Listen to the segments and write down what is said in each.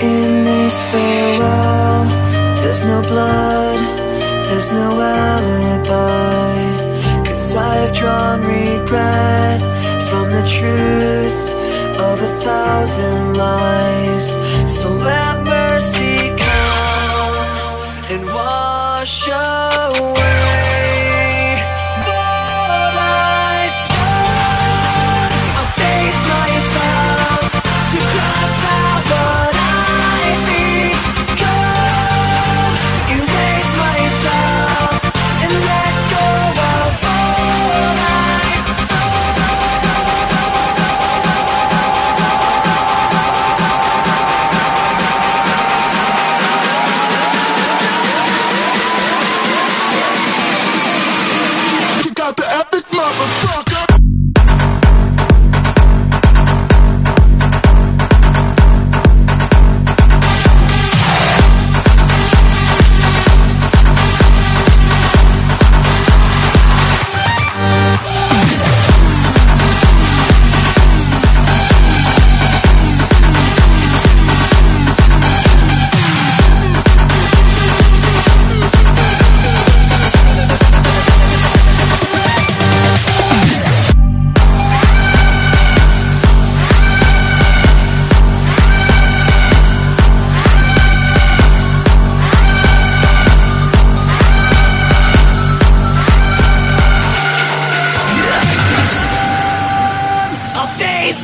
In this farewell. There's no blood There's no alibi. Cause I've drawn regret From the truth Of a thousand lies. So let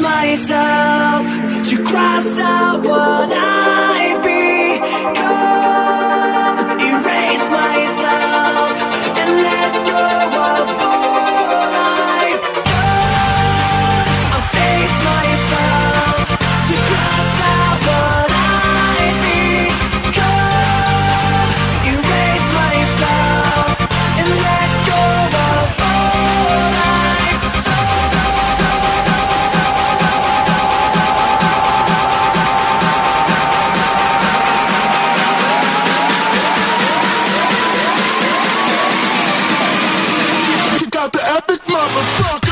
myself to cross out what I the epic motherfucker.